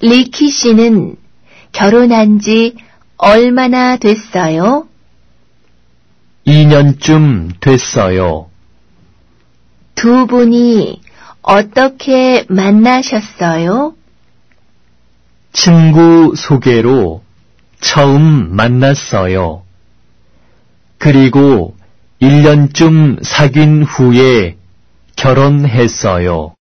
리키 씨는 결혼한 지 얼마나 됐어요? 2년쯤 됐어요. 두 분이 어떻게 만나셨어요? 친구 소개로 처음 만났어요. 그리고 1년쯤 사귄 후에 결혼했어요.